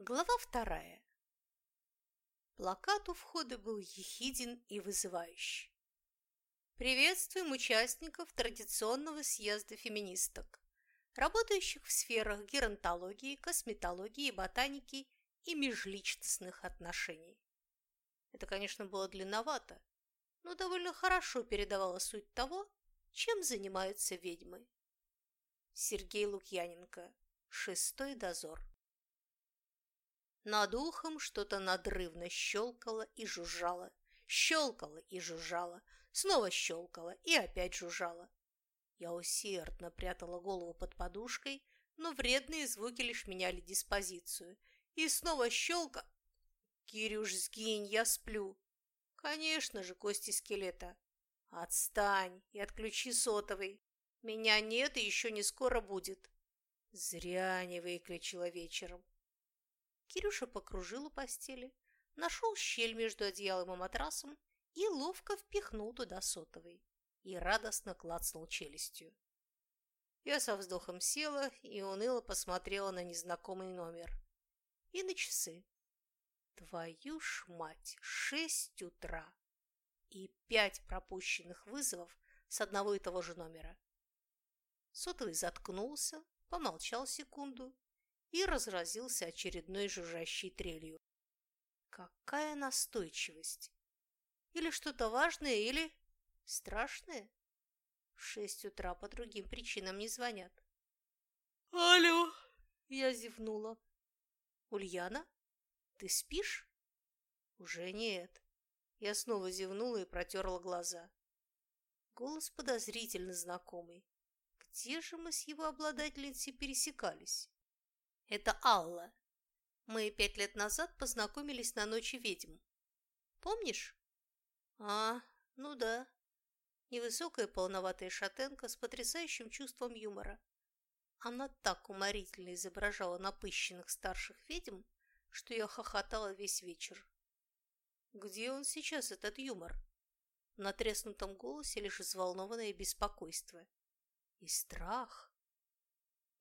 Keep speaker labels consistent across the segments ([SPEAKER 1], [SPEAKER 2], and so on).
[SPEAKER 1] Глава вторая. Плакат у входа был ехиден и вызывающий. Приветствуем участников традиционного съезда феминисток, работающих в сферах геронтологии, косметологии, ботаники и межличностных отношений. Это, конечно, было длинновато, но довольно хорошо передавало суть того, чем занимаются ведьмы. Сергей Лукьяненко. Шестой дозор. Над ухом что-то надрывно щелкало и жужжало, щелкало и жужжало, снова щелкало и опять жужжало. Я усердно прятала голову под подушкой, но вредные звуки лишь меняли диспозицию. И снова щелка. «Кирюш, сгинь, я сплю!» «Конечно же, кости скелета!» «Отстань и отключи сотовый! Меня нет и еще не скоро будет!» Зря не выключила вечером. Кирюша покружил у постели, нашел щель между одеялом и матрасом и ловко впихнул туда сотовый и радостно клацнул челюстью. Я со вздохом села и уныло посмотрела на незнакомый номер. И на часы. Твою ж мать, шесть утра и пять пропущенных вызовов с одного и того же номера. Сотовый заткнулся, помолчал секунду и разразился очередной жужжащей трелью. Какая настойчивость! Или что-то важное, или страшное? В шесть утра по другим причинам не звонят.
[SPEAKER 2] «Алло!»
[SPEAKER 1] – я зевнула. «Ульяна, ты спишь?» «Уже нет». Я снова зевнула и протерла глаза. Голос подозрительно знакомый. Где же мы с его обладательницей пересекались? Это Алла. Мы пять лет назад познакомились на ночи ведьм. Помнишь? А, ну да. Невысокая полноватая шатенка с потрясающим чувством юмора. Она так уморительно изображала напыщенных старших ведьм, что я хохотала весь вечер. Где он сейчас, этот юмор? В натреснутом голосе лишь взволнованное беспокойство. И страх.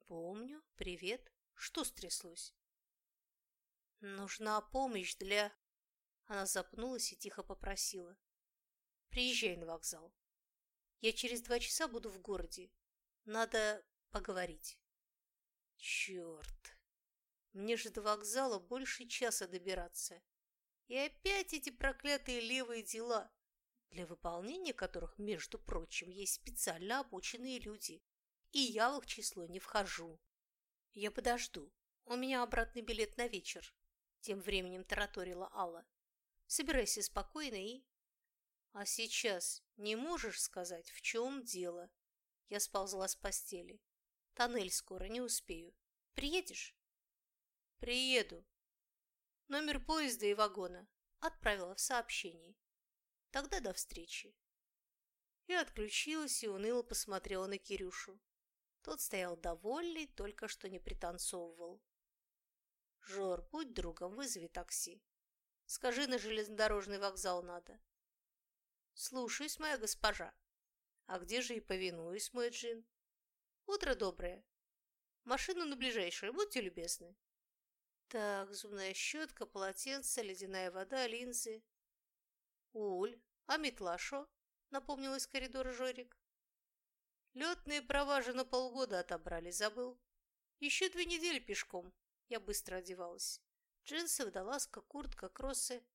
[SPEAKER 1] Помню, привет. Что стряслось? Нужна помощь для... Она запнулась и тихо попросила. Приезжай на вокзал. Я через два часа буду в городе. Надо поговорить. Черт! Мне же до вокзала больше часа добираться. И опять эти проклятые левые дела, для выполнения которых, между прочим, есть специально обученные люди. И я в их число не вхожу. «Я подожду. У меня обратный билет на вечер», – тем временем тараторила Алла. «Собирайся спокойно и...» «А сейчас не можешь сказать, в чем дело?» Я сползла с постели. «Тоннель скоро, не успею. Приедешь?» «Приеду». Номер поезда и вагона отправила в сообщении. «Тогда до встречи». Я отключилась и уныло посмотрела на Кирюшу. Тот стоял довольный, только что не пританцовывал. «Жор, будь другом, вызови такси. Скажи, на железнодорожный вокзал надо». «Слушаюсь, моя госпожа. А где же и повинуюсь, мой джин?» «Утро доброе. Машину на ближайшую, будьте любезны». Так, зубная щетка, полотенце, ледяная вода, линзы. «Уль, а метла шо?» — напомнил из коридора Жорик. Летные права же на полгода отобрали, забыл. Еще две недели пешком. Я быстро одевалась. Джинсы, водолазка, куртка, кроссы.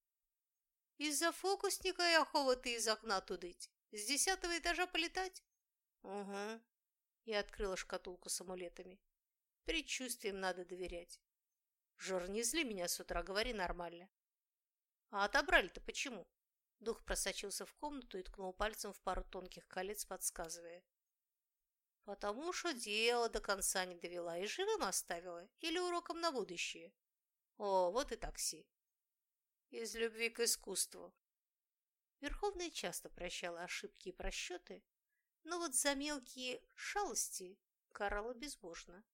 [SPEAKER 1] Из-за фокусника и охова ты из окна тудыть. С десятого этажа полетать? Угу. Я открыла шкатулку с амулетами. Предчувствием надо доверять. Жор, не зли меня с утра, говори нормально. А отобрали-то почему? Дух просочился в комнату и ткнул пальцем в пару тонких колец, подсказывая. Потому что дело до конца не довела и живым оставила, или уроком на будущее. О, вот и такси. Из любви к искусству. Верховная часто прощала ошибки и просчеты, но вот за мелкие шалости карала безбожно.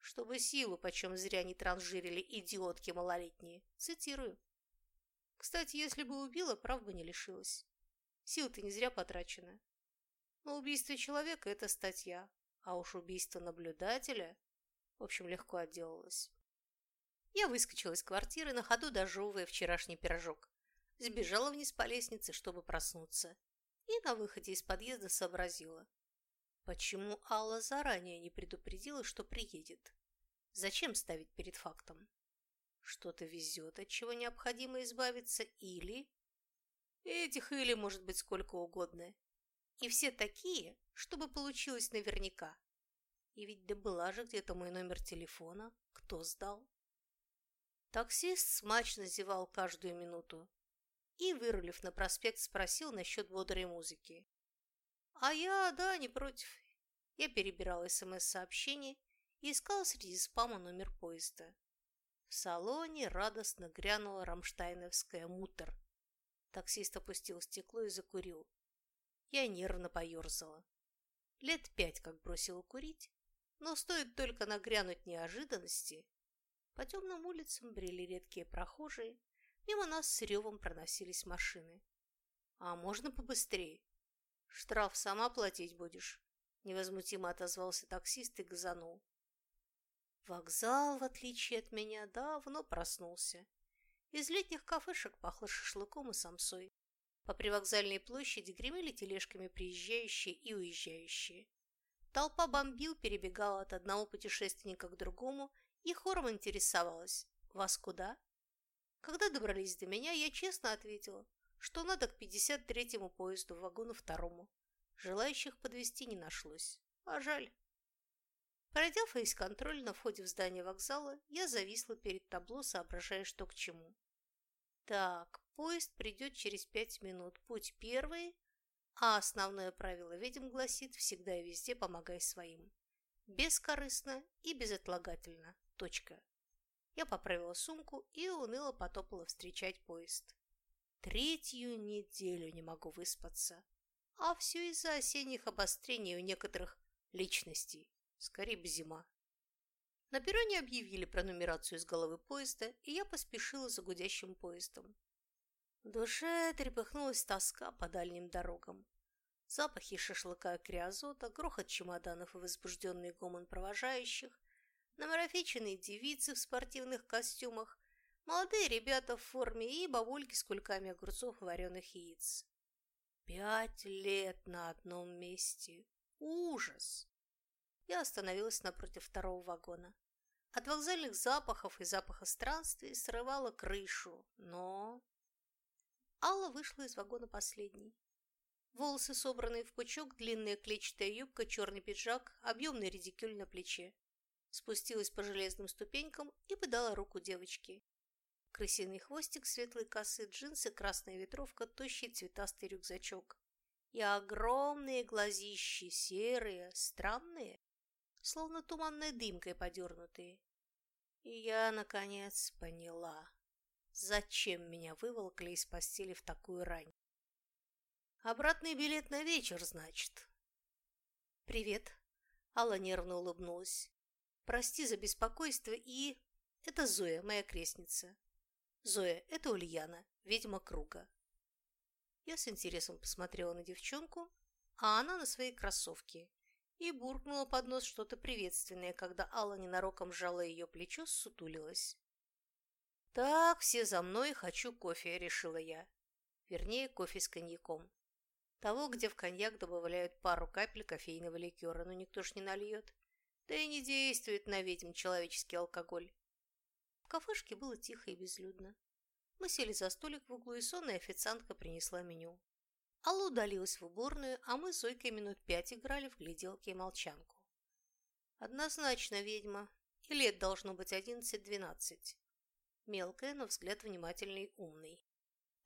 [SPEAKER 1] Чтобы силу почем зря не транжирили идиотки малолетние. Цитирую. Кстати, если бы убила, прав бы не лишилась. Сил-то не зря потрачена. Но убийство человека – это статья, а уж убийство наблюдателя, в общем, легко отделалось. Я выскочила из квартиры, на ходу дожевывая вчерашний пирожок. Сбежала вниз по лестнице, чтобы проснуться. И на выходе из подъезда сообразила. Почему Алла заранее не предупредила, что приедет? Зачем ставить перед фактом? Что-то везет, от чего необходимо избавиться, или... Этих или может быть сколько угодно. И все такие, чтобы получилось наверняка. И ведь да была же где-то мой номер телефона. Кто сдал? Таксист смачно зевал каждую минуту и, вырулив на проспект, спросил насчет бодрой музыки. А я, да, не против. Я перебирала СМС-сообщения и искала среди спама номер поезда. В салоне радостно грянула рамштайновская мутер. Таксист опустил стекло и закурил. Я нервно поерзала. Лет пять как бросила курить, но стоит только нагрянуть неожиданности. По темным улицам брели редкие прохожие, мимо нас с ревом проносились машины. «А можно побыстрее?» «Штраф сама платить будешь?» Невозмутимо отозвался таксист и газанул. Вокзал, в отличие от меня, давно проснулся. Из летних кафешек пахло шашлыком и самсой. По привокзальной площади гремели тележками приезжающие и уезжающие. Толпа бомбил перебегала от одного путешественника к другому и хором интересовалась «Вас куда?». Когда добрались до меня, я честно ответила, что надо к 53-му поезду, вагону второму. Желающих подвести не нашлось. А жаль. Пройдя фейс-контроль на входе в здание вокзала, я зависла перед табло, соображая, что к чему. Так, поезд придет через пять минут. Путь первый, а основное правило ведьм гласит «всегда и везде помогай своим». Бескорыстно и безотлагательно. Точка. Я поправила сумку и уныло потопала встречать поезд. Третью неделю не могу выспаться. А все из-за осенних обострений у некоторых личностей. Скорее бы зима. На перроне объявили про нумерацию из головы поезда, и я поспешила за гудящим поездом. В душе трепыхнулась тоска по дальним дорогам. Запахи шашлыка и криозота, грохот чемоданов и возбужденный гомон провожающих, намарафеченные девицы в спортивных костюмах, молодые ребята в форме и бабульки с кульками огурцов и вареных яиц. Пять лет на одном месте. Ужас! Я остановилась напротив второго вагона. От вокзальных запахов и запаха странствий срывала крышу, но... Алла вышла из вагона последней. Волосы собранные в пучок, длинная клетчатая юбка, черный пиджак, объемный редикюль на плече. Спустилась по железным ступенькам и подала руку девочке. Крысиный хвостик, светлые косы, джинсы, красная ветровка, тощий цветастый рюкзачок. И огромные глазищи, серые, странные словно туманной дымкой подернутые. И я, наконец, поняла, зачем меня выволокли из постели в такую рань. Обратный билет на вечер, значит. Привет. Алла нервно улыбнулась. Прости за беспокойство и... Это Зоя, моя крестница. Зоя, это Ульяна, ведьма круга. Я с интересом посмотрела на девчонку, а она на свои кроссовки и буркнула под нос что-то приветственное, когда Алла ненароком сжала ее плечо, сутулилась. «Так, все за мной, хочу кофе», — решила я. Вернее, кофе с коньяком. Того, где в коньяк добавляют пару капель кофейного ликера, но никто ж не нальет. Да и не действует на ведьм человеческий алкоголь. В кафешке было тихо и безлюдно. Мы сели за столик в углу, и сонная официантка принесла меню. Алла удалилась в уборную, а мы с Зойкой минут пять играли в гляделки и молчанку. Однозначно ведьма, и лет должно быть одиннадцать-двенадцать. Мелкая, но взгляд внимательный и умный.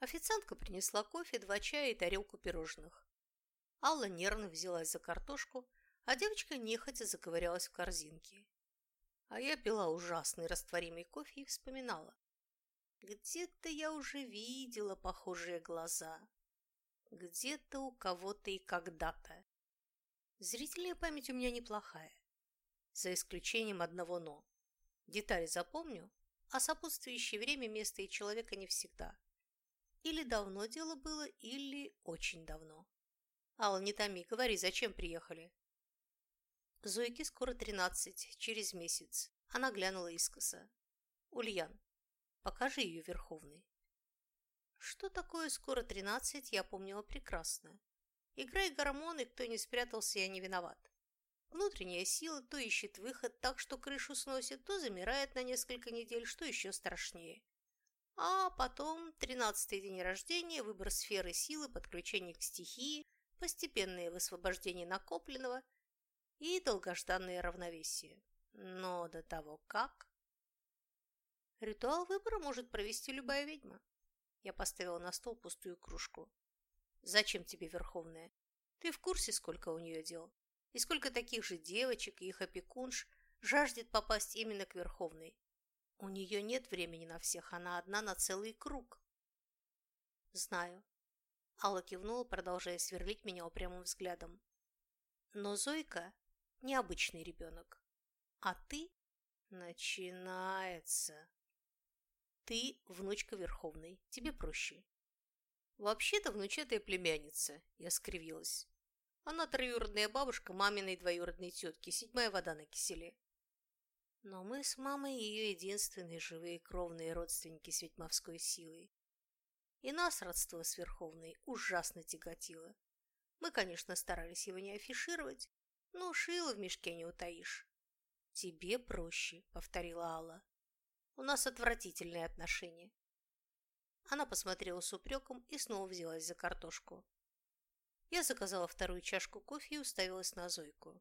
[SPEAKER 1] Официантка принесла кофе, два чая и тарелку пирожных. Алла нервно взялась за картошку, а девочка нехотя заковырялась в корзинке. А я пила ужасный растворимый кофе и вспоминала. Где-то я уже видела похожие глаза. Где-то у кого-то и когда-то. Зрительная память у меня неплохая. За исключением одного «но». Детали запомню, а сопутствующее время, место и человека не всегда. Или давно дело было, или очень давно. Алла, не томи, говори, зачем приехали? Зойке скоро тринадцать, через месяц. Она глянула искоса. Ульян, покажи ее Верховный. Что такое скоро тринадцать, я помнила прекрасно. Играй гормоны, кто не спрятался, я не виноват. Внутренняя сила то ищет выход так, что крышу сносит, то замирает на несколько недель, что еще страшнее. А потом тринадцатый день рождения, выбор сферы силы, подключение к стихии, постепенное высвобождение накопленного и долгожданное равновесие. Но до того как... Ритуал выбора может провести любая ведьма. Я поставила на стол пустую кружку. Зачем тебе Верховная? Ты в курсе, сколько у нее дел? И сколько таких же девочек и их опекунш жаждет попасть именно к Верховной? У нее нет времени на всех, она одна на целый круг. Знаю. Алла кивнула, продолжая сверлить меня упрямым взглядом. Но Зойка – необычный ребенок. А ты – начинается. Ты внучка Верховной, тебе проще. Вообще-то внучатая племянница, я скривилась. Она троюродная бабушка маминой двоюродной тетки, седьмая вода на киселе. Но мы с мамой ее единственные живые кровные родственники с ведьмовской силой. И нас родство с Верховной ужасно тяготило. Мы, конечно, старались его не афишировать, но шило в мешке не утаишь. «Тебе проще», — повторила Алла. У нас отвратительные отношения. Она посмотрела с упреком и снова взялась за картошку. Я заказала вторую чашку кофе и уставилась на Зойку.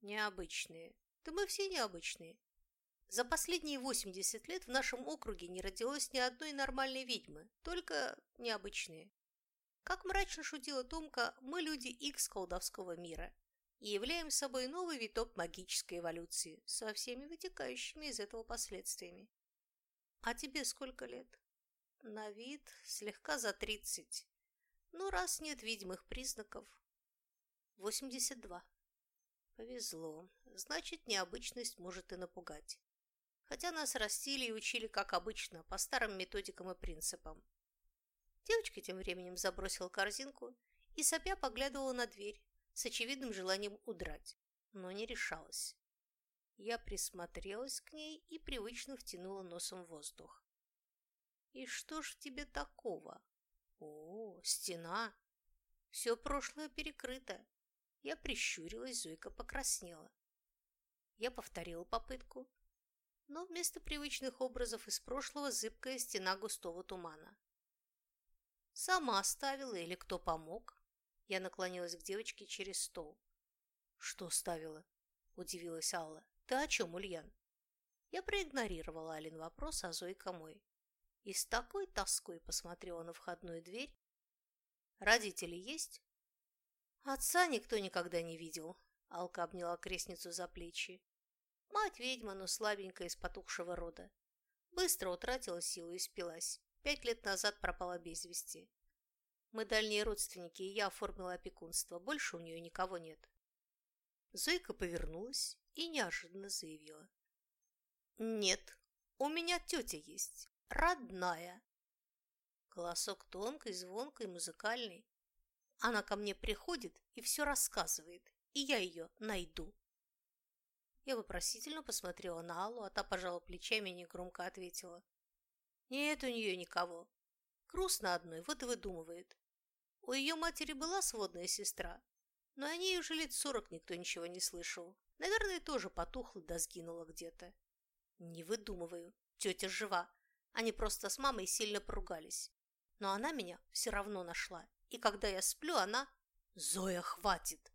[SPEAKER 1] Необычные. Да мы все необычные. За последние 80 лет в нашем округе не родилось ни одной нормальной ведьмы, только необычные. Как мрачно шутила Томка, мы люди Икс колдовского мира и являем собой новый виток магической эволюции со всеми вытекающими из этого последствиями. А тебе сколько лет? На вид слегка за тридцать. Ну, раз нет видимых признаков. Восемьдесят два. Повезло. Значит, необычность может и напугать. Хотя нас растили и учили, как обычно, по старым методикам и принципам. Девочка тем временем забросила корзинку и сопя поглядывала на дверь, с очевидным желанием удрать, но не решалась. Я присмотрелась к ней и привычно втянула носом воздух. «И что ж тебе такого?» «О, стена!» «Все прошлое перекрыто». Я прищурилась, Зойка покраснела. Я повторила попытку, но вместо привычных образов из прошлого зыбкая стена густого тумана. Сама оставила или кто помог? Я наклонилась к девочке через стол. «Что ставила?» – удивилась Алла. «Ты о чем, Ульян?» Я проигнорировала Алин вопрос, а Зойка мой. И с такой тоской посмотрела на входную дверь. «Родители есть?» «Отца никто никогда не видел», – Алка обняла крестницу за плечи. «Мать ведьма, но слабенькая из потухшего рода. Быстро утратила силу и спилась. Пять лет назад пропала без вести. Мы дальние родственники, и я оформила опекунство. Больше у нее никого нет. Зойка повернулась и неожиданно заявила. «Нет, у меня тетя есть, родная». Голосок тонкий, звонкий, музыкальный. Она ко мне приходит и все рассказывает, и я ее найду. Я вопросительно посмотрела на Аллу, а та пожала плечами и негромко ответила. Нет у нее никого. Грустно одной, вот и выдумывает. У ее матери была сводная сестра, но о ней уже лет сорок никто ничего не слышал. Наверное, тоже потухла да сгинула где-то. Не выдумываю, тетя жива. Они просто с мамой сильно поругались. Но она меня все равно нашла. И когда я сплю, она... Зоя, хватит!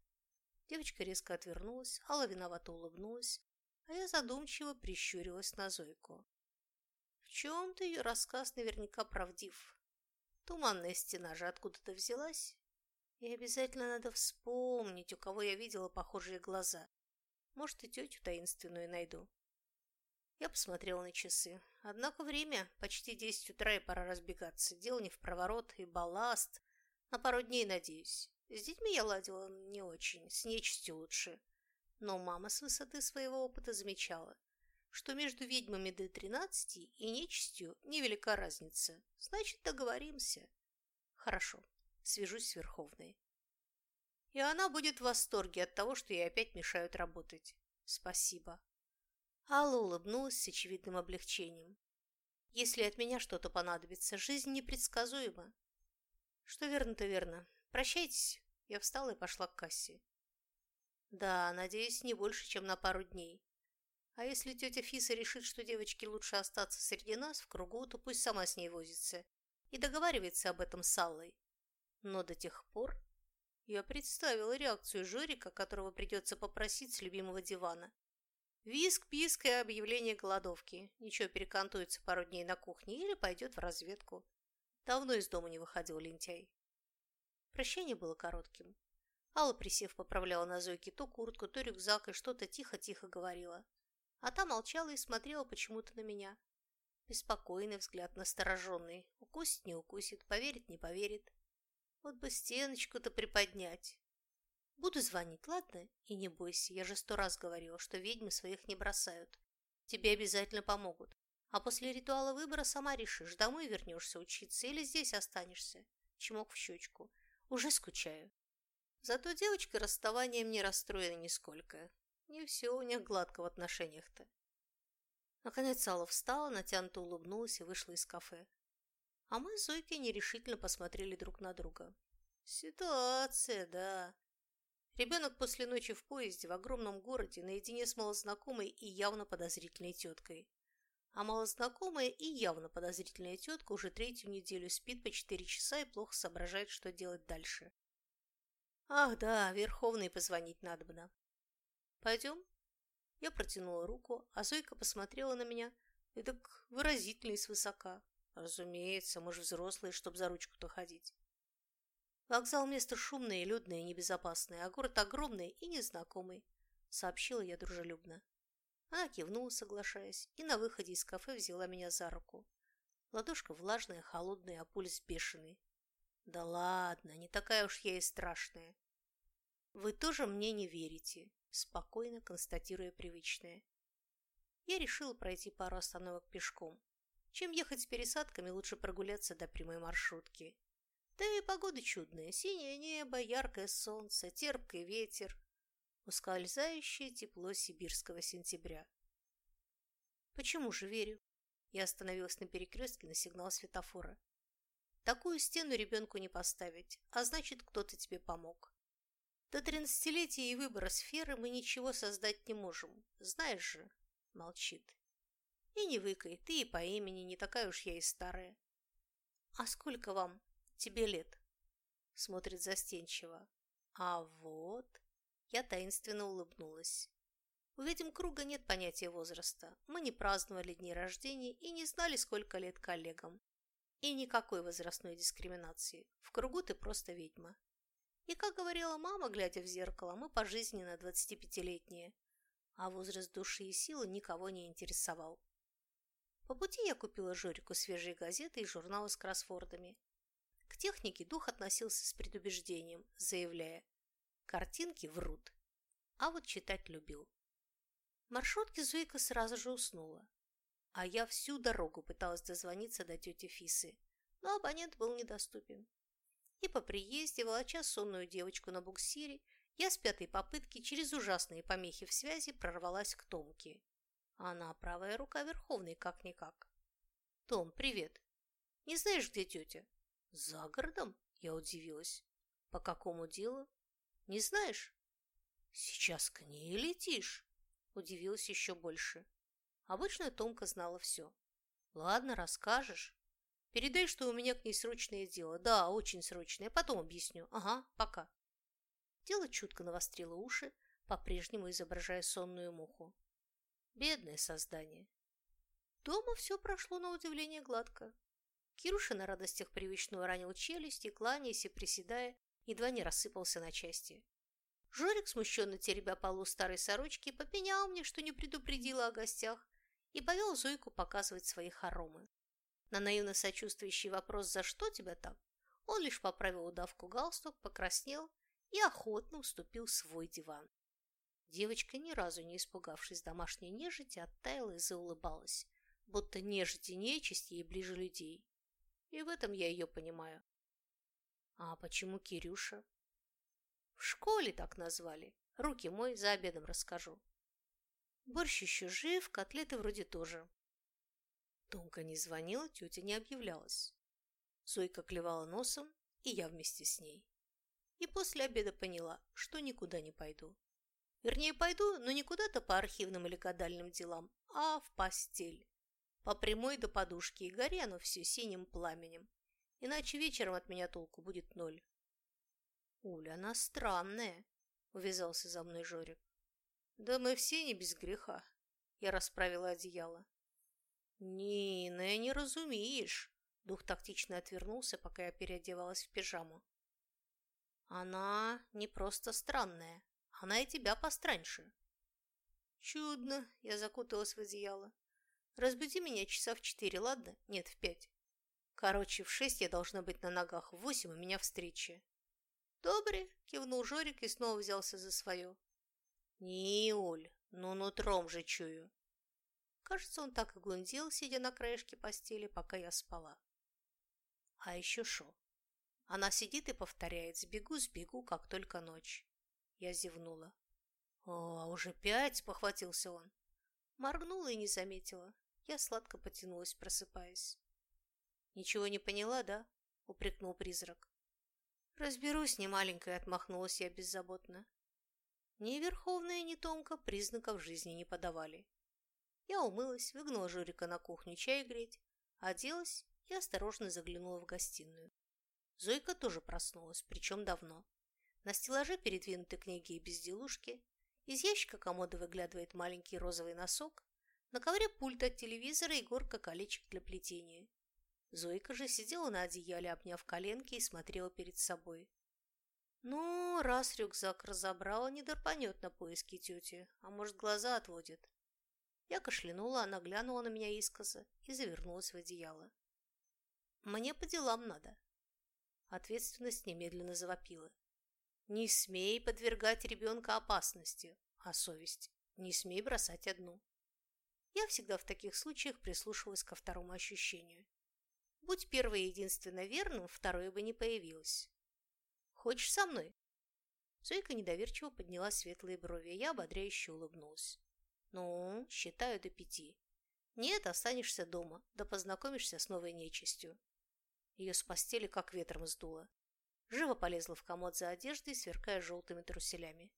[SPEAKER 1] Девочка резко отвернулась, Алла виновато улыбнулась, а я задумчиво прищурилась на Зойку. В чем-то ее рассказ наверняка правдив. Туманная стена же откуда-то взялась. И обязательно надо вспомнить, у кого я видела похожие глаза. Может, и тетю таинственную найду. Я посмотрела на часы. Однако время почти десять утра и пора разбегаться. Дело не в проворот и балласт. На пару дней, надеюсь. С детьми я ладила не очень, с нечистью лучше. Но мама с высоты своего опыта замечала что между ведьмами до тринадцати и нечистью невелика разница. Значит, договоримся. Хорошо, свяжусь с Верховной. И она будет в восторге от того, что ей опять мешают работать. Спасибо. Алла улыбнулась с очевидным облегчением. Если от меня что-то понадобится, жизнь непредсказуема. Что верно, то верно. Прощайтесь. Я встала и пошла к кассе. Да, надеюсь, не больше, чем на пару дней. А если тетя Фиса решит, что девочке лучше остаться среди нас в кругу, то пусть сама с ней возится и договаривается об этом с Аллой. Но до тех пор я представила реакцию Жорика, которого придется попросить с любимого дивана. Виск, писк и объявление голодовки. Ничего, перекантуется пару дней на кухне или пойдет в разведку. Давно из дома не выходил лентяй. Прощение было коротким. Алла, присев, поправляла на Зойке то куртку, то рюкзак и что-то тихо-тихо говорила. А та молчала и смотрела почему-то на меня. Беспокойный взгляд, настороженный. Укусит, не укусит, поверит, не поверит. Вот бы стеночку-то приподнять. Буду звонить, ладно? И не бойся, я же сто раз говорила, что ведьмы своих не бросают. Тебе обязательно помогут. А после ритуала выбора сама решишь, домой вернешься учиться или здесь останешься. Чмок в щечку. Уже скучаю. Зато девочка расставанием не расстроена нисколько. Не все у них гладко в отношениях-то. Наконец Алла встала, натянуто улыбнулась и вышла из кафе. А мы с Зойкой нерешительно посмотрели друг на друга. Ситуация, да. Ребенок после ночи в поезде в огромном городе наедине с малознакомой и явно подозрительной теткой. А малознакомая и явно подозрительная тетка уже третью неделю спит по четыре часа и плохо соображает, что делать дальше. Ах да, Верховной позвонить надобно. Пойдем? Я протянула руку, а Зойка посмотрела на меня и так выразительно и свысока. Разумеется, мы же взрослые, чтобы за ручку-то ходить. Вокзал место шумное, людное небезопасное, а город огромный и незнакомый, сообщила я дружелюбно. Она кивнула, соглашаясь, и на выходе из кафе взяла меня за руку. Ладошка влажная, холодная, а пульс бешеный. Да ладно, не такая уж я и страшная. Вы тоже мне не верите, спокойно констатируя привычное. Я решила пройти пару остановок пешком. Чем ехать с пересадками, лучше прогуляться до прямой маршрутки. Да и погода чудная. Синее небо, яркое солнце, терпкий ветер, ускользающее тепло сибирского сентября. Почему же верю? Я остановилась на перекрестке на сигнал светофора. Такую стену ребенку не поставить, а значит, кто-то тебе помог. До тринадцатилетия и выбора сферы мы ничего создать не можем. Знаешь же, молчит. И не выкай, ты и по имени не такая уж я и старая. А сколько вам, тебе лет? Смотрит застенчиво. А вот... Я таинственно улыбнулась. У ведьм круга нет понятия возраста. Мы не праздновали дни рождения и не знали, сколько лет коллегам. И никакой возрастной дискриминации. В кругу ты просто ведьма. И, как говорила мама, глядя в зеркало, мы пожизненно 25-летние, а возраст души и силы никого не интересовал. По пути я купила Жорику свежие газеты и журналы с кроссвордами. К технике дух относился с предубеждением, заявляя «картинки врут», а вот читать любил. В Зуйка сразу же уснула, а я всю дорогу пыталась дозвониться до тети Фисы, но абонент был недоступен. И по приезде, волоча сонную девочку на буксире, я с пятой попытки через ужасные помехи в связи прорвалась к Томке. Она правая рука Верховной, как-никак. «Том, привет. Не знаешь, где тетя?» «За городом?» – я удивилась. «По какому делу?» «Не знаешь?» «Сейчас к ней летишь?» – удивилась еще больше. Обычно Томка знала все. «Ладно, расскажешь. Передай, что у меня к ней срочное дело. Да, очень срочное. Потом объясню. Ага, пока. Дело чутко навострило уши, по-прежнему изображая сонную муху. Бедное создание. Дома все прошло на удивление гладко. Кируша на радостях привычно ранил челюсть и, кланяясь и приседая, едва не рассыпался на части. Жорик, смущенно теребя полу старой сорочки, попенял мне, что не предупредила о гостях, и повел Зойку показывать свои хоромы. На наивно сочувствующий вопрос «За что тебя так?» он лишь поправил удавку галстук, покраснел и охотно уступил свой диван. Девочка, ни разу не испугавшись домашней нежити, оттаяла и заулыбалась, будто нежить и нечисть ей ближе людей. И в этом я ее понимаю. А почему Кирюша? В школе так назвали. Руки мой, за обедом расскажу. Борщ еще жив, котлеты вроде тоже. Томка не звонила, тетя не объявлялась. Зойка клевала носом, и я вместе с ней. И после обеда поняла, что никуда не пойду. Вернее, пойду, но не куда-то по архивным или гадальным делам, а в постель. По прямой до подушки, и оно все синим пламенем. Иначе вечером от меня толку будет ноль. «Уля, она странная», — увязался за мной Жорик. «Да мы все не без греха», — я расправила одеяло. «Нина, не разумеешь», — дух тактично отвернулся, пока я переодевалась в пижаму. «Она не просто странная, она и тебя постраньше». «Чудно», — я закуталась в одеяло. «Разбуди меня часа в четыре, ладно? Нет, в пять. Короче, в шесть я должна быть на ногах, в восемь у меня встреча». «Добре», — кивнул Жорик и снова взялся за свое. «Не, Оль, ну нутром же чую». Кажется, он так и глундил, сидя на краешке постели, пока я спала. А еще шо? Она сидит и повторяет «сбегу-сбегу, как только ночь». Я зевнула. «О, а уже пять!» – похватился он. Моргнула и не заметила. Я сладко потянулась, просыпаясь. «Ничего не поняла, да?» – упрекнул призрак. «Разберусь, не маленькая», – отмахнулась я беззаботно. Ни Верховная, ни Томка признаков жизни не подавали. Я умылась, выгнала Жорика на кухню чай греть, оделась и осторожно заглянула в гостиную. Зойка тоже проснулась, причем давно. На стеллаже передвинуты книги и безделушки, из ящика комода выглядывает маленький розовый носок, на ковре пульт от телевизора и горка колечек для плетения. Зойка же сидела на одеяле, обняв коленки и смотрела перед собой. Ну, раз рюкзак разобрала, не дорпанет на поиски тети, а может, глаза отводит. Я кашлянула, она глянула на меня искоса и завернулась в одеяло. Мне по делам надо. Ответственность немедленно завопила. Не смей подвергать ребенка опасности, а совесть не смей бросать одну. Я всегда в таких случаях прислушивалась ко второму ощущению. Будь первое единственно верным, второе бы не появилось. Хочешь со мной?» Зойка недоверчиво подняла светлые брови, я ободряюще улыбнулась. «Ну, считаю до пяти. Нет, останешься дома, да познакомишься с новой нечистью». Ее с постели как ветром сдуло. Живо полезла в комод за одеждой, сверкая желтыми труселями.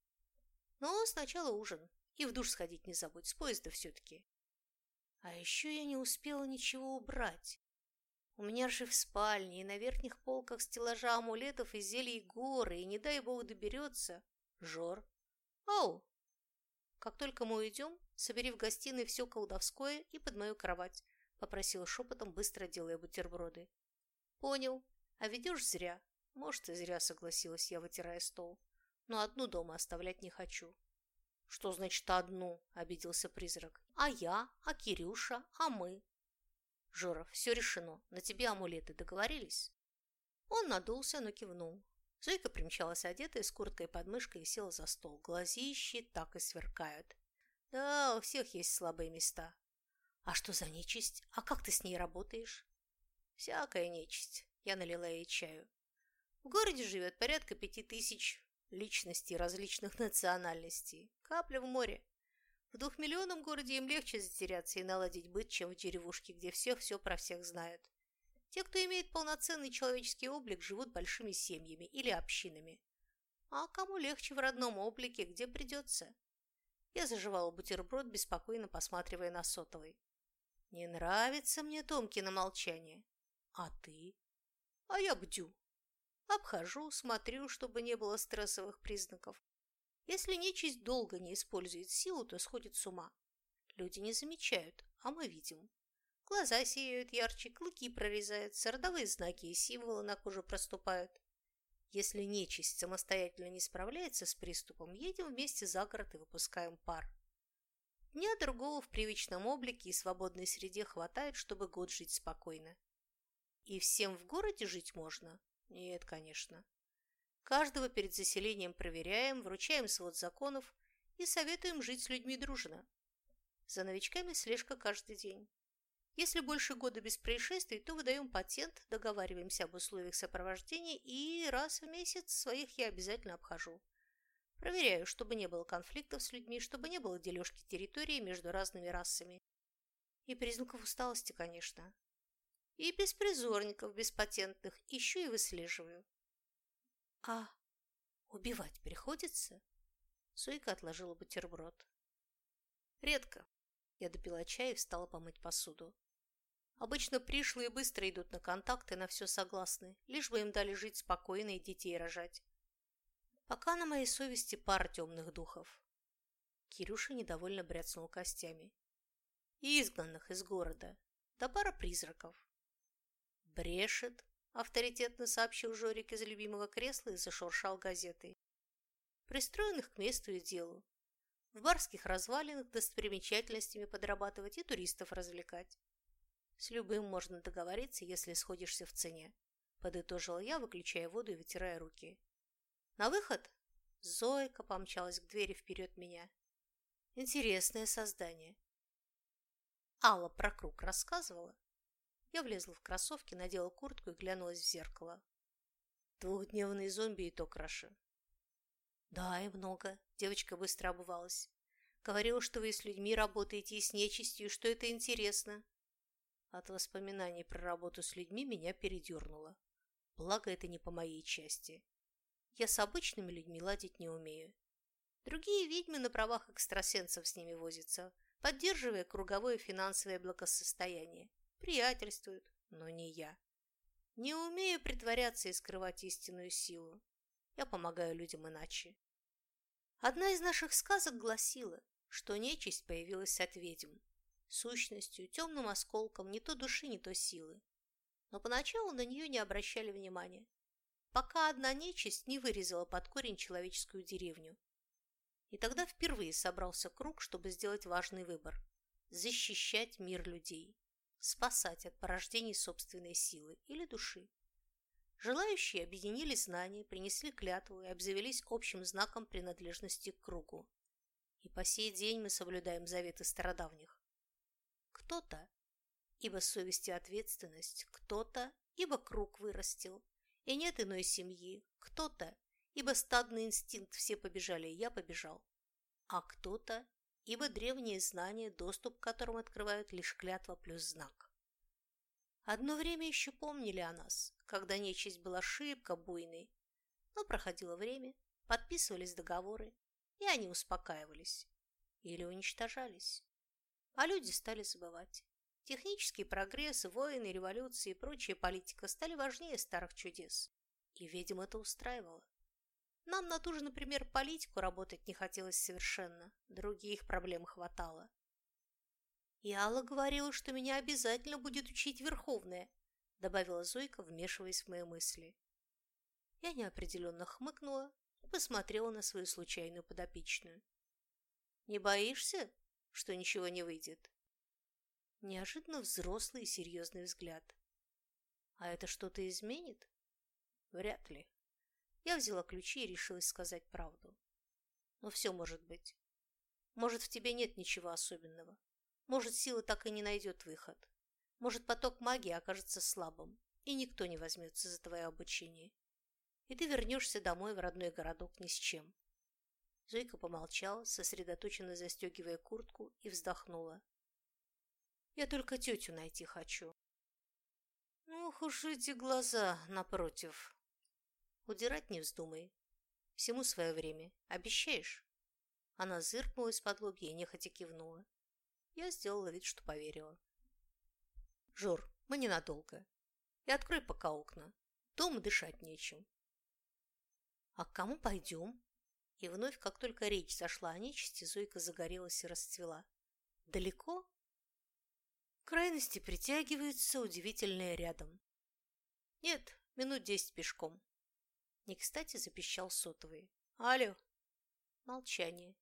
[SPEAKER 1] Но сначала ужин. И в душ сходить не забудь, с поезда все-таки. А еще я не успела ничего убрать. У меня же в спальне и на верхних полках стеллажа амулетов и зелий горы, и не дай бог доберется. Жор. Оу! Как только мы уйдем, собери в гостиной все колдовское и под мою кровать, попросила шепотом, быстро делая бутерброды. Понял. А ведешь зря. Может, и зря согласилась я, вытирая стол. Но одну дома оставлять не хочу. Что значит одну? Обиделся призрак. А я? А Кирюша? А мы? Жора, все решено. На тебе амулеты. Договорились? Он надулся, но кивнул. Зойка примчалась одетая с курткой под мышкой и села за стол. Глазищи так и сверкают. Да, у всех есть слабые места. А что за нечисть? А как ты с ней работаешь? Всякая нечисть. Я налила ей чаю. В городе живет порядка пяти тысяч личностей различных национальностей. Капля в море. В двухмиллионном городе им легче затеряться и наладить быт, чем в деревушке, где все все про всех знают. Те, кто имеет полноценный человеческий облик, живут большими семьями или общинами. А кому легче в родном облике, где придется? Я заживала бутерброд, беспокойно посматривая на сотовый. Не нравится мне Томкино молчание. А ты? А я бдю. Обхожу, смотрю, чтобы не было стрессовых признаков. Если нечисть долго не использует силу, то сходит с ума. Люди не замечают, а мы видим. Глаза сияют ярче, клыки прорезаются, родовые знаки и символы на коже проступают. Если нечисть самостоятельно не справляется с приступом, едем вместе за город и выпускаем пар. Дня другого в привычном облике и свободной среде хватает, чтобы год жить спокойно. И всем в городе жить можно? Нет, конечно. Каждого перед заселением проверяем, вручаем свод законов и советуем жить с людьми дружно. За новичками слежка каждый день. Если больше года без происшествий, то выдаем патент, договариваемся об условиях сопровождения и раз в месяц своих я обязательно обхожу. Проверяю, чтобы не было конфликтов с людьми, чтобы не было дележки территории между разными расами. И признаков усталости, конечно. И беспризорников беспатентных ищу и выслеживаю. А убивать приходится? Суйка отложила бутерброд. Редко. Я допила чай и встала помыть посуду. Обычно пришлые быстро идут на контакты, на все согласны, лишь бы им дали жить спокойно и детей рожать. Пока на моей совести пара темных духов. Кирюша недовольно бряцнул костями. И изгнанных из города. Да пара призраков. Брешет, авторитетно сообщил Жорик из любимого кресла и зашуршал газетой. Пристроенных к месту и делу. В барских развалинах достопримечательностями подрабатывать и туристов развлекать. С любым можно договориться, если сходишься в цене. Подытожила я, выключая воду и вытирая руки. На выход Зойка помчалась к двери вперед меня. Интересное создание. Алла про круг рассказывала. Я влезла в кроссовки, надела куртку и глянулась в зеркало. Двухдневный зомби и то краше. Да, и много. Девочка быстро обувалась. Говорила, что вы с людьми работаете и с нечистью, что это интересно. От воспоминаний про работу с людьми меня передернуло. Благо, это не по моей части. Я с обычными людьми ладить не умею. Другие ведьмы на правах экстрасенсов с ними возятся, поддерживая круговое финансовое благосостояние. Приятельствуют, но не я. Не умею притворяться и скрывать истинную силу. Я помогаю людям иначе. Одна из наших сказок гласила, что нечисть появилась от ведьм, сущностью, темным осколком не то души, не то силы. Но поначалу на нее не обращали внимания пока одна нечисть не вырезала под корень человеческую деревню. И тогда впервые собрался круг, чтобы сделать важный выбор – защищать мир людей, спасать от порождений собственной силы или души. Желающие объединили знания, принесли клятву и обзавелись общим знаком принадлежности к кругу. И по сей день мы соблюдаем заветы стародавних. Кто-то, ибо совесть и ответственность, кто-то, ибо круг вырастил, и нет иной семьи. Кто-то, ибо стадный инстинкт все побежали, и я побежал. А кто-то, ибо древние знания, доступ к которым открывают лишь клятва плюс знак. Одно время еще помнили о нас, когда нечисть была шибко буйной, но проходило время, подписывались договоры, и они успокаивались или уничтожались. А люди стали забывать. Технический прогресс, войны, революции и прочая политика стали важнее старых чудес. И, видимо, это устраивало. Нам на ту же, например, политику работать не хотелось совершенно, других проблем хватало. И Алла говорила, что меня обязательно будет учить Верховная, добавила Зойка, вмешиваясь в мои мысли. Я неопределенно хмыкнула и посмотрела на свою случайную подопечную. «Не боишься, что ничего не выйдет?» Неожиданно взрослый и серьезный взгляд. А это что-то изменит? Вряд ли. Я взяла ключи и решилась сказать правду. Но все может быть. Может, в тебе нет ничего особенного. Может, сила так и не найдет выход. Может, поток магии окажется слабым, и никто не возьмется за твое обучение. И ты вернешься домой в родной городок ни с чем. Зойка помолчала, сосредоточенно застегивая куртку, и вздохнула. Я только тетю найти хочу. Ох уж эти глаза напротив. Удирать не вздумай. Всему свое время. Обещаешь? Она зыркнула из-под лобья и нехотя кивнула. Я сделала вид, что поверила. Жор, мы ненадолго. И открой пока окна. Дома дышать нечем. А к кому пойдем? И вновь, как только речь зашла о нечисти, Зойка загорелась и расцвела. Далеко? Крайности притягиваются, удивительные рядом. Нет, минут десять пешком. Не кстати запищал сотовый. Алло. Молчание.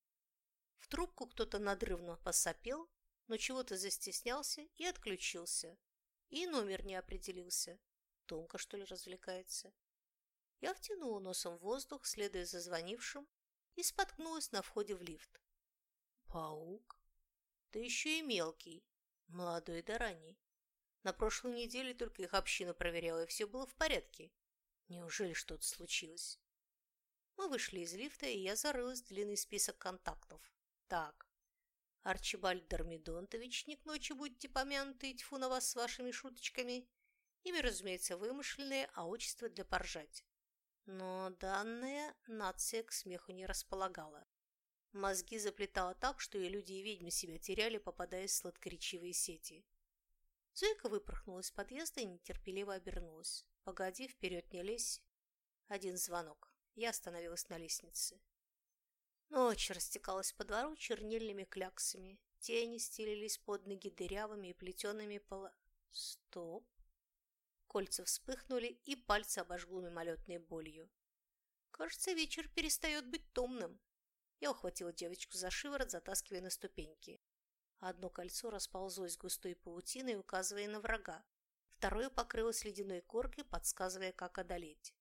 [SPEAKER 1] В трубку кто-то надрывно посопел, но чего-то застеснялся и отключился. И номер не определился. Томка, что ли, развлекается? Я втянула носом в воздух, следуя за звонившим, и споткнулась на входе в лифт. Паук? Да еще и мелкий, Молодой да ранний. На прошлой неделе только их община проверяла, и все было в порядке. Неужели что-то случилось? Мы вышли из лифта, и я зарылась в длинный список контактов. Так, Арчибальд Дормидонтович, не к ночи будьте помянуты, тьфу на вас с вашими шуточками. Имя, разумеется, вымышленное, а отчество для поржать. Но данная нация к смеху не располагала. Мозги заплетала так, что и люди, и ведьмы себя теряли, попадая в сладкоречивые сети. Зойка выпорхнула из подъезда и нетерпеливо обернулась. «Погоди, вперед не лезь». Один звонок. Я остановилась на лестнице. Ночь растекалась по двору чернильными кляксами. Тени стелились под ноги дырявыми и плетеными пола... Стоп. Кольца вспыхнули, и пальцы обожгло мимолетной болью. Кажется, вечер перестает быть томным. Я ухватила девочку за шиворот, затаскивая на ступеньки. Одно кольцо расползлось густой паутиной, указывая на врага. Второе покрылось ледяной коркой, подсказывая, как одолеть.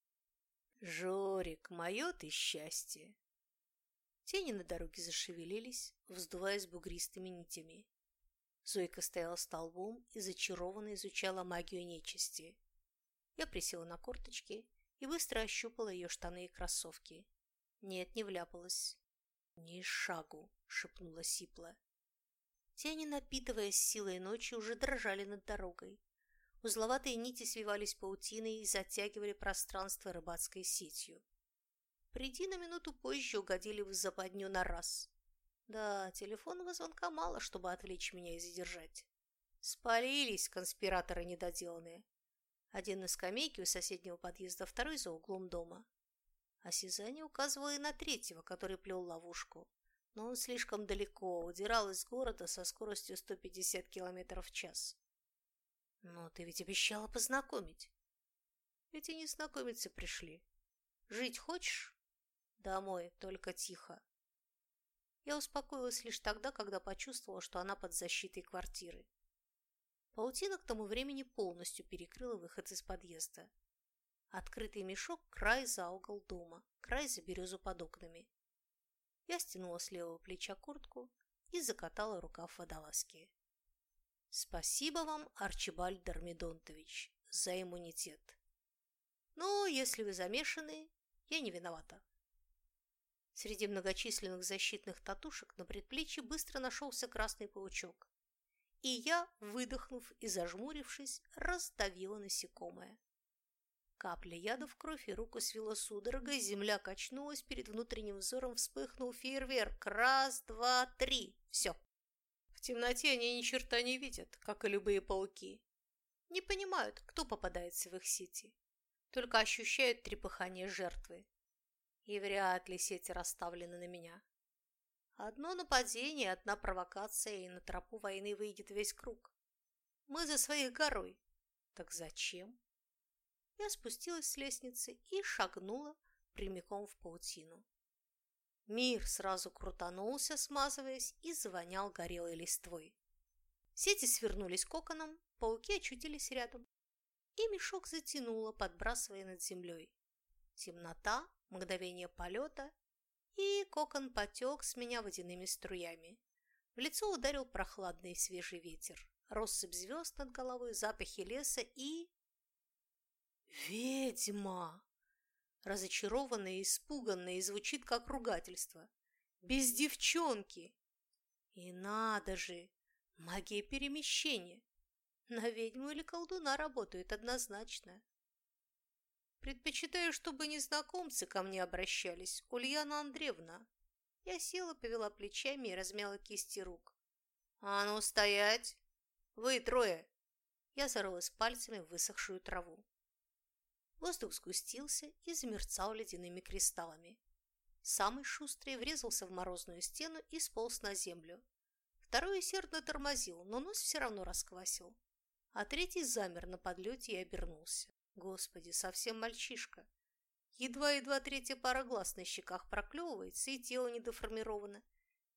[SPEAKER 1] «Жорик, мое ты счастье!» Тени на дороге зашевелились, вздуваясь бугристыми нитями. Зойка стояла столбом и зачарованно изучала магию нечисти. Я присела на корточки и быстро ощупала ее штаны и кроссовки. Нет, не вляпалась. «Ни шагу!» — шепнула Сипла. Тени, напитываясь силой ночи, уже дрожали над дорогой. Узловатые нити свивались паутиной и затягивали пространство рыбацкой сетью. Приди на минуту позже угодили в западню на раз. Да, телефонного звонка мало, чтобы отвлечь меня и задержать. Спалились конспираторы недоделанные. Один на скамейке у соседнего подъезда, второй за углом дома. Осязание указывало и на третьего, который плел ловушку но он слишком далеко, удирал из города со скоростью 150 км в час. Но ты ведь обещала познакомить. Эти незнакомицы пришли. Жить хочешь? Домой, только тихо. Я успокоилась лишь тогда, когда почувствовала, что она под защитой квартиры. Паутина к тому времени полностью перекрыла выход из подъезда. Открытый мешок – край за угол дома, край за березу под окнами. Я стянула с левого плеча куртку и закатала рукав водолазки. Спасибо вам, Арчибальд Дормидонтович, за иммунитет. Но если вы замешаны, я не виновата. Среди многочисленных защитных татушек на предплечье быстро нашелся красный паучок, и я, выдохнув и зажмурившись, раздавила насекомое. Капля яда в кровь и руку свело судорогой, земля качнулась, перед внутренним взором вспыхнул фейерверк. Раз, два, три. Все. В темноте они ни черта не видят, как и любые пауки. Не понимают, кто попадается в их сети. Только ощущают трепыхание жертвы. И вряд ли сети расставлены на меня. Одно нападение, одна провокация, и на тропу войны выйдет весь круг. Мы за своих горой. Так зачем? Я спустилась с лестницы и шагнула прямиком в паутину. Мир сразу крутанулся, смазываясь, и завонял горелой листвой. Сети свернулись коконом, пауки очутились рядом. И мешок затянуло, подбрасывая над землей. Темнота, мгновение полета, и кокон потек с меня водяными струями. В лицо ударил прохладный свежий ветер. Россыпь звезд над головой, запахи леса и... «Ведьма!» Разочарованная и испуганная и звучит как ругательство. «Без девчонки!» И надо же! Магия перемещения! На ведьму или колдуна работает однозначно. Предпочитаю, чтобы незнакомцы ко мне обращались. Ульяна Андреевна. Я села, повела плечами и размяла кисти рук. «А ну, стоять! Вы трое!» Я зарылась пальцами в высохшую траву. Воздух сгустился и замерцал ледяными кристаллами. Самый шустрый врезался в морозную стену и сполз на землю. Второй усердно тормозил, но нос все равно расквасил. А третий замер на подлете и обернулся. Господи, совсем мальчишка. Едва-едва третья пара глаз на щеках проклевывается, и тело недоформировано.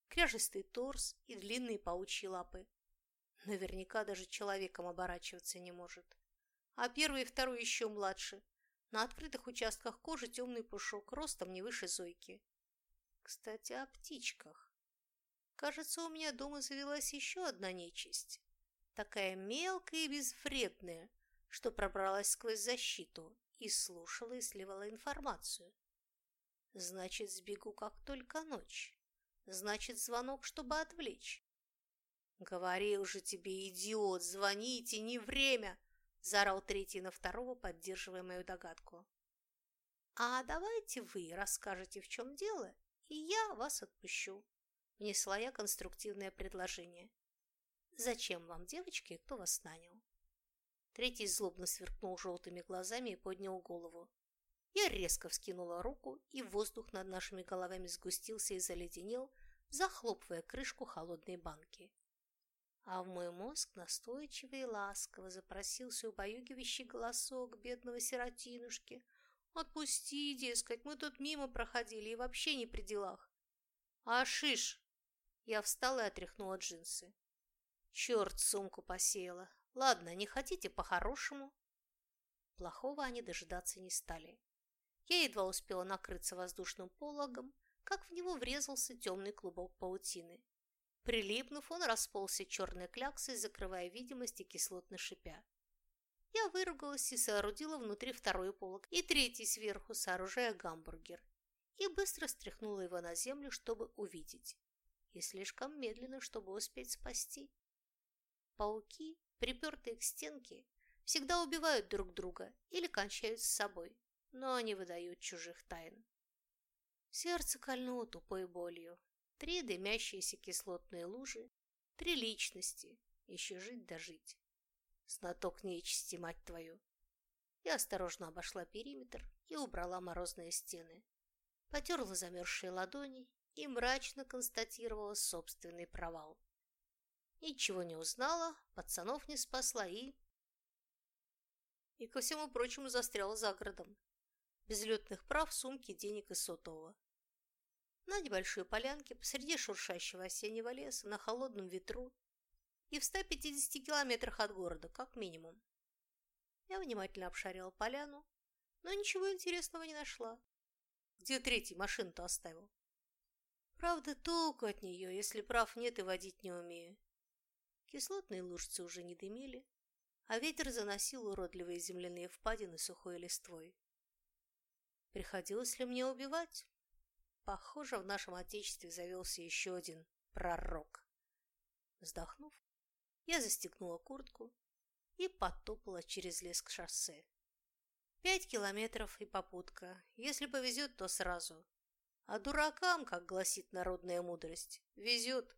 [SPEAKER 1] Кряжестый торс и длинные паучьи лапы. Наверняка даже человеком оборачиваться не может. А первый и второй еще младше. На открытых участках кожи темный пушок, ростом не выше Зойки. Кстати, о птичках. Кажется, у меня дома завелась еще одна нечисть. Такая мелкая и безвредная, что пробралась сквозь защиту и слушала и сливала информацию. Значит, сбегу, как только ночь. Значит, звонок, чтобы отвлечь. «Говорил же тебе, идиот, звоните, не время!» – заорал третий на второго, поддерживая мою догадку. «А давайте вы расскажете, в чем дело, и я вас отпущу», – внесла я конструктивное предложение. «Зачем вам, девочки, кто вас нанял?» Третий злобно сверкнул желтыми глазами и поднял голову. Я резко вскинула руку, и воздух над нашими головами сгустился и заледенел, захлопывая крышку холодной банки. А в мой мозг настойчиво и ласково запросился убаюгивающий голосок бедного сиротинушки. «Отпусти, дескать, мы тут мимо проходили и вообще не при делах». «А шиш!» Я встала и отряхнула джинсы. «Черт, сумку посеяла. Ладно, не хотите по-хорошему?» Плохого они дожидаться не стали. Я едва успела накрыться воздушным пологом, как в него врезался темный клубок паутины. Прилипнув, он расползся черной кляксой, закрывая видимость и кислотно шипя. Я выругалась и соорудила внутри второй полок и третий сверху, сооружая гамбургер, и быстро стряхнула его на землю, чтобы увидеть. И слишком медленно, чтобы успеть спасти. Пауки, припертые к стенке, всегда убивают друг друга или кончают с собой, но они выдают чужих тайн. Сердце кольнуло тупой болью. Три дымящиеся кислотные лужи, три личности, еще жить да жить. Знаток нечисти, мать твою. Я осторожно обошла периметр и убрала морозные стены. Потерла замерзшие ладони и мрачно констатировала собственный провал. Ничего не узнала, пацанов не спасла и... И, ко всему прочему, застряла за городом. Без летных прав, сумки, денег и сотового. На небольшой полянке посреди шуршащего осеннего леса, на холодном ветру и в 150 километрах от города, как минимум. Я внимательно обшарила поляну, но ничего интересного не нашла. Где третий машину-то оставил? Правда, толку от нее, если прав нет и водить не умею. Кислотные лужицы уже не дымили, а ветер заносил уродливые земляные впадины сухой листвой. Приходилось ли мне убивать? Похоже, в нашем Отечестве завелся еще один пророк. Вздохнув, я застегнула куртку и потопала через лес к шоссе. Пять километров и попутка. Если повезет, то сразу. А дуракам, как гласит народная мудрость, везет.